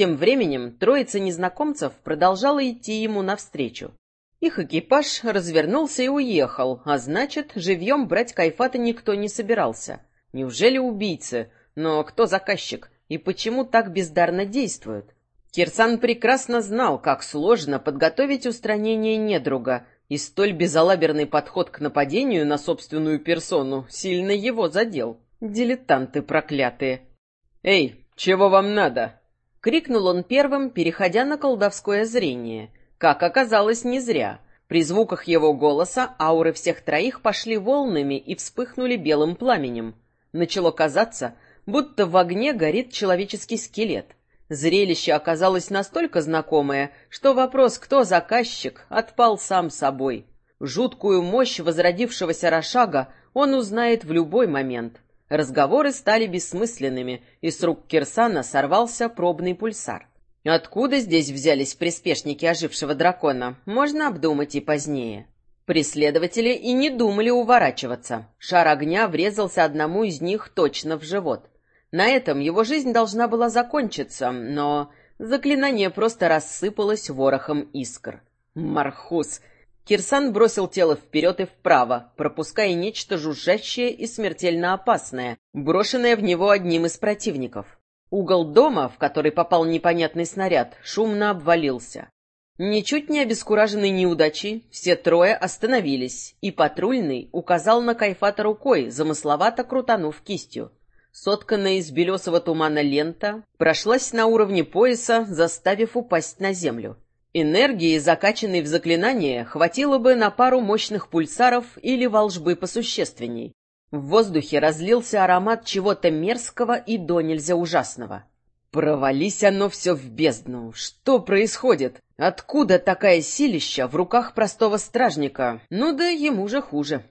Тем временем троица незнакомцев продолжала идти ему навстречу. Их экипаж развернулся и уехал, а значит, живьем брать Кайфата никто не собирался. Неужели убийцы? Но кто заказчик? И почему так бездарно действуют? Кирсан прекрасно знал, как сложно подготовить устранение недруга, и столь безалаберный подход к нападению на собственную персону сильно его задел. Дилетанты проклятые. «Эй, чего вам надо?» — крикнул он первым, переходя на колдовское зрение — как оказалось, не зря. При звуках его голоса ауры всех троих пошли волнами и вспыхнули белым пламенем. Начало казаться, будто в огне горит человеческий скелет. Зрелище оказалось настолько знакомое, что вопрос «кто заказчик?» отпал сам собой. Жуткую мощь возродившегося Рошага он узнает в любой момент. Разговоры стали бессмысленными, и с рук Кирсана сорвался пробный пульсар. Откуда здесь взялись приспешники ожившего дракона, можно обдумать и позднее. Преследователи и не думали уворачиваться. Шар огня врезался одному из них точно в живот. На этом его жизнь должна была закончиться, но заклинание просто рассыпалось ворохом искр. Мархус! Кирсан бросил тело вперед и вправо, пропуская нечто жужжащее и смертельно опасное, брошенное в него одним из противников. Угол дома, в который попал непонятный снаряд, шумно обвалился. Ничуть не обескураженный неудачей, все трое остановились, и патрульный указал на Кайфата рукой, замысловато крутанув кистью. Сотканная из белесого тумана лента прошлась на уровне пояса, заставив упасть на землю. Энергии, закачанной в заклинание, хватило бы на пару мощных пульсаров или волжбы посущественней. В воздухе разлился аромат чего-то мерзкого и до нельзя ужасного. Провались оно все в бездну. Что происходит? Откуда такая силища в руках простого стражника? Ну да ему же хуже.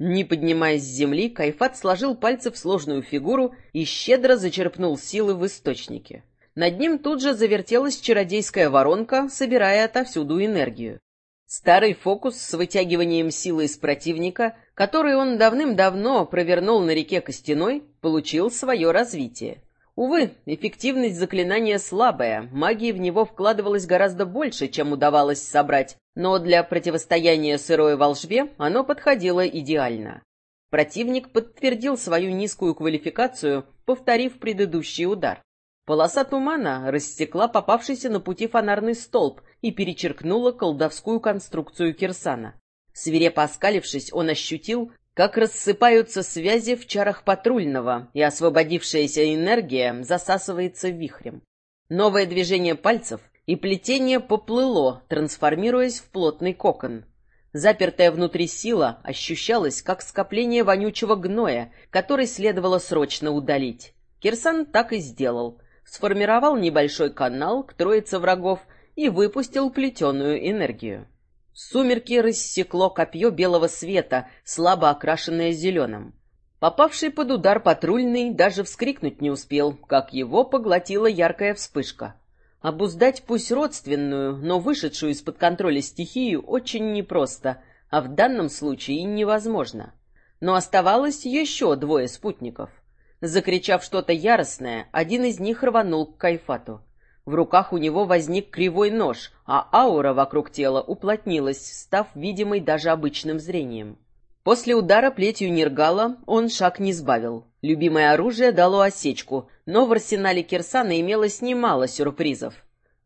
Не поднимаясь с земли, Кайфат сложил пальцы в сложную фигуру и щедро зачерпнул силы в источнике. Над ним тут же завертелась чародейская воронка, собирая отовсюду энергию. Старый фокус с вытягиванием силы из противника, который он давным-давно провернул на реке Костяной, получил свое развитие. Увы, эффективность заклинания слабая, магии в него вкладывалось гораздо больше, чем удавалось собрать, но для противостояния сырой волжбе оно подходило идеально. Противник подтвердил свою низкую квалификацию, повторив предыдущий удар. Полоса тумана рассекла попавшийся на пути фонарный столб и перечеркнула колдовскую конструкцию Кирсана. Свирепо оскалившись, он ощутил, как рассыпаются связи в чарах патрульного, и освободившаяся энергия засасывается вихрем. Новое движение пальцев, и плетение поплыло, трансформируясь в плотный кокон. Запертая внутри сила ощущалась, как скопление вонючего гноя, который следовало срочно удалить. Кирсан так и сделал — сформировал небольшой канал к троице врагов и выпустил плетеную энергию. Сумерки рассекло копье белого света, слабо окрашенное зеленым. Попавший под удар патрульный даже вскрикнуть не успел, как его поглотила яркая вспышка. Обуздать пусть родственную, но вышедшую из-под контроля стихию очень непросто, а в данном случае невозможно. Но оставалось еще двое спутников. Закричав что-то яростное, один из них рванул к Кайфату. В руках у него возник кривой нож, а аура вокруг тела уплотнилась, став видимой даже обычным зрением. После удара плетью Нергала он шаг не сбавил. Любимое оружие дало осечку, но в арсенале Кирсана имелось немало сюрпризов.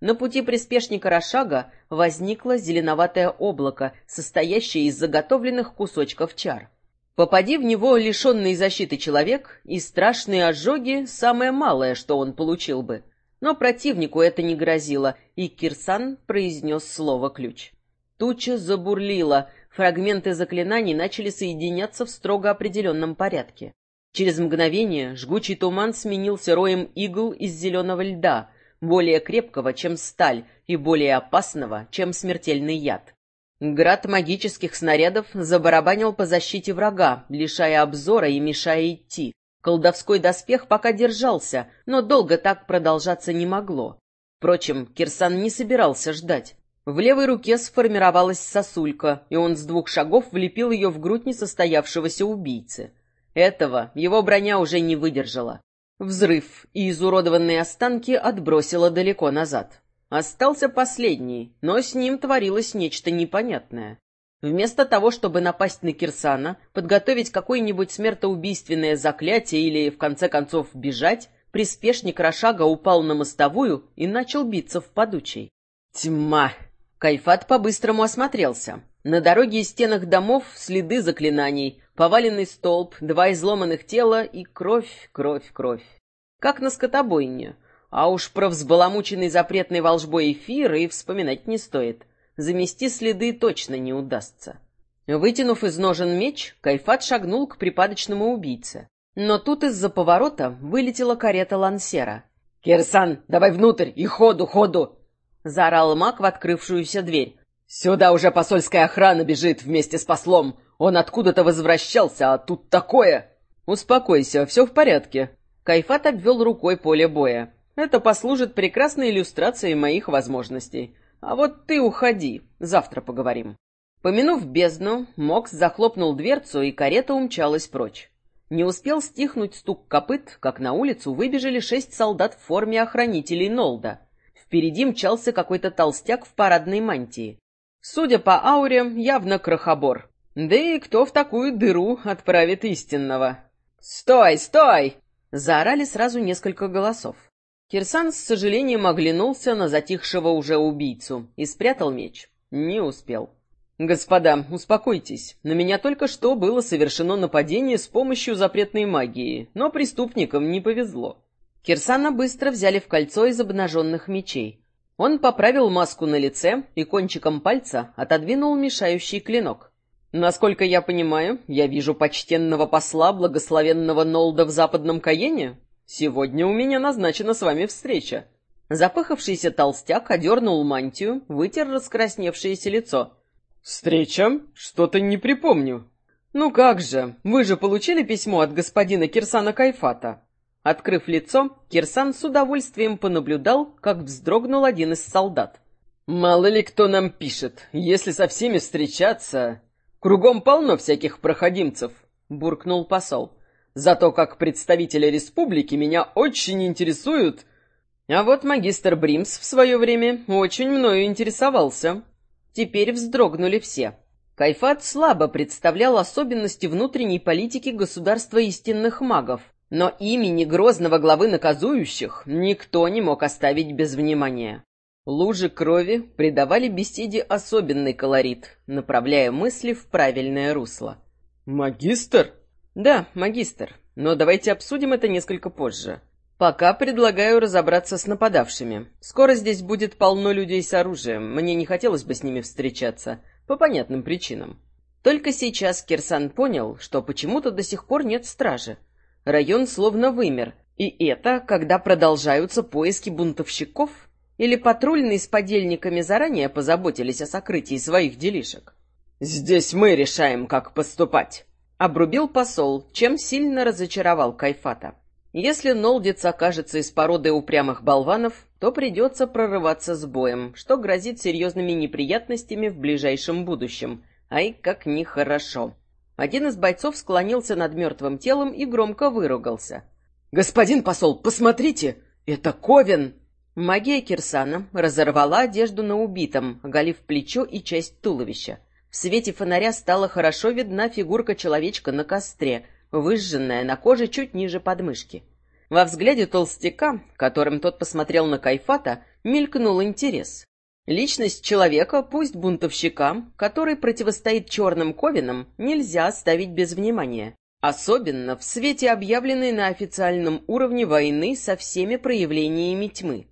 На пути приспешника Рошага возникло зеленоватое облако, состоящее из заготовленных кусочков чар. Попади в него лишенный защиты человек, и страшные ожоги — самое малое, что он получил бы. Но противнику это не грозило, и Кирсан произнес слово «ключ». Туча забурлила, фрагменты заклинаний начали соединяться в строго определенном порядке. Через мгновение жгучий туман сменился роем игл из зеленого льда, более крепкого, чем сталь, и более опасного, чем смертельный яд. Град магических снарядов забарабанил по защите врага, лишая обзора и мешая идти. Колдовской доспех пока держался, но долго так продолжаться не могло. Впрочем, Кирсан не собирался ждать. В левой руке сформировалась сосулька, и он с двух шагов влепил ее в грудь несостоявшегося убийцы. Этого его броня уже не выдержала. Взрыв и изуродованные останки отбросило далеко назад. Остался последний, но с ним творилось нечто непонятное. Вместо того, чтобы напасть на Кирсана, подготовить какое-нибудь смертоубийственное заклятие или, в конце концов, бежать, приспешник Рошага упал на мостовую и начал биться в подучей. Тьма! Кайфат по-быстрому осмотрелся. На дороге и стенах домов следы заклинаний, поваленный столб, два изломанных тела и кровь, кровь, кровь. Как на скотобойне. А уж про взбаламученный запретной волжбой эфир и вспоминать не стоит. Замести следы точно не удастся. Вытянув из ножен меч, Кайфат шагнул к припадочному убийце. Но тут из-за поворота вылетела карета лансера. «Кирсан, давай внутрь и ходу, ходу!» — заорал маг в открывшуюся дверь. «Сюда уже посольская охрана бежит вместе с послом. Он откуда-то возвращался, а тут такое...» «Успокойся, все в порядке». Кайфат обвел рукой поле боя. «Это послужит прекрасной иллюстрацией моих возможностей. А вот ты уходи, завтра поговорим». Помянув бездну, Мокс захлопнул дверцу, и карета умчалась прочь. Не успел стихнуть стук копыт, как на улицу выбежали шесть солдат в форме охранителей Нолда. Впереди мчался какой-то толстяк в парадной мантии. Судя по ауре, явно крохобор. Да и кто в такую дыру отправит истинного? «Стой, стой!» Заорали сразу несколько голосов. Кирсан с сожалением оглянулся на затихшего уже убийцу и спрятал меч. Не успел. «Господа, успокойтесь. На меня только что было совершено нападение с помощью запретной магии, но преступникам не повезло». Кирсана быстро взяли в кольцо из обнаженных мечей. Он поправил маску на лице и кончиком пальца отодвинул мешающий клинок. «Насколько я понимаю, я вижу почтенного посла благословенного Нолда в западном Каене. Сегодня у меня назначена с вами встреча». Запыхавшийся толстяк одернул мантию, вытер раскрасневшееся лицо — «Встреча? Что-то не припомню». «Ну как же, вы же получили письмо от господина Кирсана Кайфата?» Открыв лицо, Кирсан с удовольствием понаблюдал, как вздрогнул один из солдат. «Мало ли кто нам пишет, если со всеми встречаться...» «Кругом полно всяких проходимцев», — буркнул посол. «Зато как представители республики меня очень интересуют...» А вот магистр Бримс в свое время очень мною интересовался. Теперь вздрогнули все. Кайфат слабо представлял особенности внутренней политики государства истинных магов, но имени грозного главы наказующих никто не мог оставить без внимания. Лужи крови придавали беседе особенный колорит, направляя мысли в правильное русло. «Магистр?» «Да, магистр, но давайте обсудим это несколько позже. Пока предлагаю разобраться с нападавшими. Скоро здесь будет полно людей с оружием. Мне не хотелось бы с ними встречаться. По понятным причинам. Только сейчас Кирсан понял, что почему-то до сих пор нет стражи. Район словно вымер. И это, когда продолжаются поиски бунтовщиков? Или патрульные с подельниками заранее позаботились о сокрытии своих делишек? «Здесь мы решаем, как поступать», — обрубил посол, чем сильно разочаровал Кайфата. Если Нолдец окажется из породы упрямых болванов, то придется прорываться с боем, что грозит серьезными неприятностями в ближайшем будущем. Ай, как нехорошо. Один из бойцов склонился над мертвым телом и громко выругался. «Господин посол, посмотрите! Это Ковен!» Магия Кирсана разорвала одежду на убитом, оголив плечо и часть туловища. В свете фонаря стала хорошо видна фигурка человечка на костре, выжженная на коже чуть ниже подмышки. Во взгляде толстяка, которым тот посмотрел на Кайфата, мелькнул интерес. Личность человека, пусть бунтовщика, который противостоит черным ковинам, нельзя оставить без внимания. Особенно в свете объявленной на официальном уровне войны со всеми проявлениями тьмы.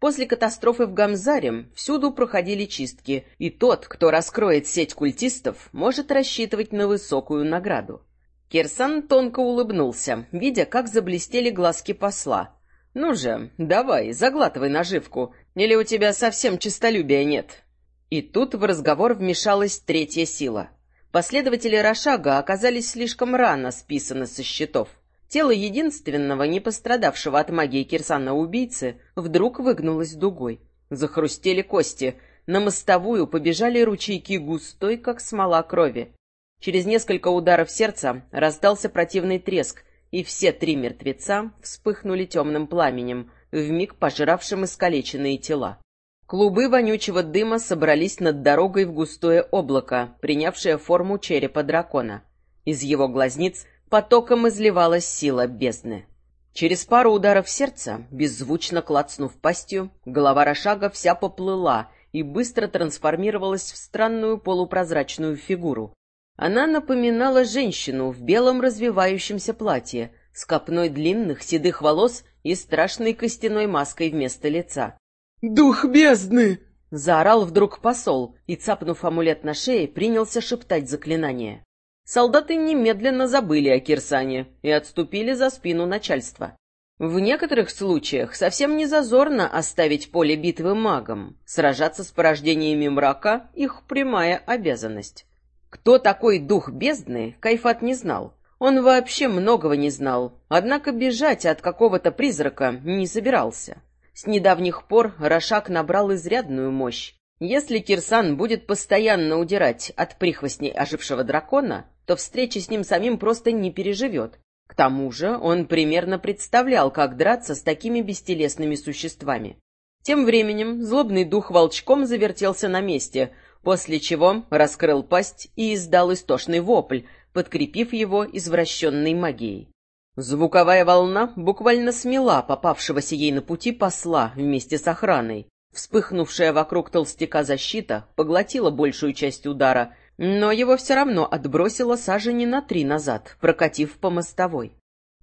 После катастрофы в Гамзаре всюду проходили чистки, и тот, кто раскроет сеть культистов, может рассчитывать на высокую награду. Кирсан тонко улыбнулся, видя, как заблестели глазки посла. «Ну же, давай, заглатывай наживку, или у тебя совсем честолюбия нет?» И тут в разговор вмешалась третья сила. Последователи Рошага оказались слишком рано списаны со счетов. Тело единственного, не пострадавшего от магии Кирсана-убийцы, вдруг выгнулось дугой. Захрустели кости, на мостовую побежали ручейки густой, как смола крови. Через несколько ударов сердца раздался противный треск, и все три мертвеца вспыхнули темным пламенем, вмиг пожиравшим искалеченные тела. Клубы вонючего дыма собрались над дорогой в густое облако, принявшее форму черепа дракона. Из его глазниц потоком изливалась сила бездны. Через пару ударов сердца, беззвучно клацнув пастью, голова Рошага вся поплыла и быстро трансформировалась в странную полупрозрачную фигуру. Она напоминала женщину в белом развивающемся платье, с копной длинных седых волос и страшной костяной маской вместо лица. «Дух бездны!» — заорал вдруг посол и, цапнув амулет на шее, принялся шептать заклинание. Солдаты немедленно забыли о Кирсане и отступили за спину начальства. В некоторых случаях совсем не зазорно оставить поле битвы магам. Сражаться с порождениями мрака — их прямая обязанность. Кто такой дух бездны, Кайфат не знал. Он вообще многого не знал, однако бежать от какого-то призрака не собирался. С недавних пор Рошак набрал изрядную мощь. Если Кирсан будет постоянно удирать от прихвостней ожившего дракона, то встречи с ним самим просто не переживет. К тому же он примерно представлял, как драться с такими бестелесными существами. Тем временем злобный дух волчком завертелся на месте, после чего раскрыл пасть и издал истошный вопль, подкрепив его извращенной магией. Звуковая волна буквально смела попавшегося ей на пути посла вместе с охраной. Вспыхнувшая вокруг толстяка защита поглотила большую часть удара, но его все равно отбросило сажени на три назад, прокатив по мостовой.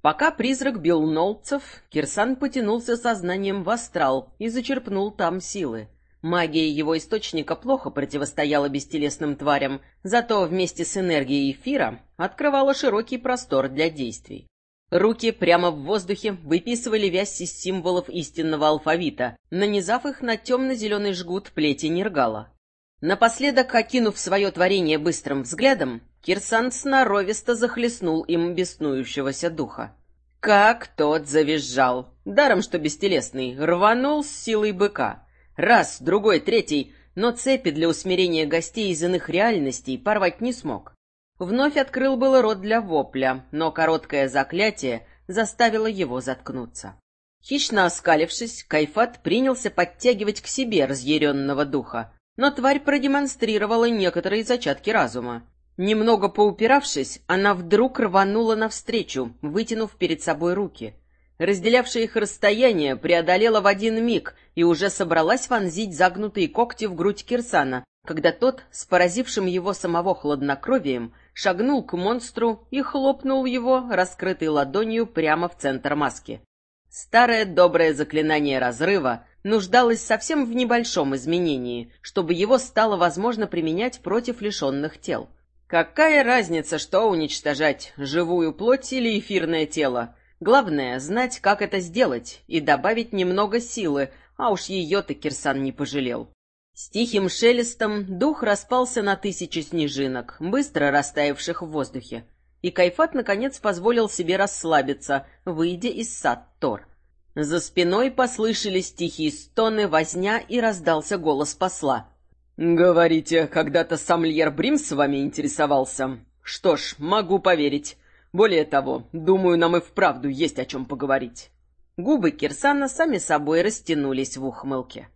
Пока призрак бил нолцев, Кирсан потянулся сознанием в астрал и зачерпнул там силы. Магия его источника плохо противостояла бестелесным тварям, зато вместе с энергией эфира открывала широкий простор для действий. Руки прямо в воздухе выписывали вязь из символов истинного алфавита, нанизав их на темно-зеленый жгут плети Нергала. Напоследок, окинув свое творение быстрым взглядом, Кирсан сноровисто захлестнул им беснующегося духа. Как тот завизжал! Даром, что бестелесный, рванул с силой быка. Раз, другой, третий, но цепи для усмирения гостей из иных реальностей порвать не смог. Вновь открыл было рот для вопля, но короткое заклятие заставило его заткнуться. Хищно оскалившись, Кайфат принялся подтягивать к себе разъяренного духа, но тварь продемонстрировала некоторые зачатки разума. Немного поупиравшись, она вдруг рванула навстречу, вытянув перед собой руки — разделявшая их расстояние, преодолела в один миг и уже собралась вонзить загнутые когти в грудь Кирсана, когда тот, с поразившим его самого хладнокровием, шагнул к монстру и хлопнул его, раскрытой ладонью, прямо в центр маски. Старое доброе заклинание разрыва нуждалось совсем в небольшом изменении, чтобы его стало возможно применять против лишенных тел. Какая разница, что уничтожать, живую плоть или эфирное тело? Главное — знать, как это сделать, и добавить немного силы, а уж ее-то Кирсан не пожалел. С тихим шелестом дух распался на тысячи снежинок, быстро растаявших в воздухе. И Кайфат, наконец, позволил себе расслабиться, выйдя из сад Тор. За спиной послышались тихие стоны, возня, и раздался голос посла. «Говорите, когда-то Самльер Брим с вами интересовался? Что ж, могу поверить. Более того, думаю, нам и вправду есть о чем поговорить». Губы Кирсана сами собой растянулись в ухмылке.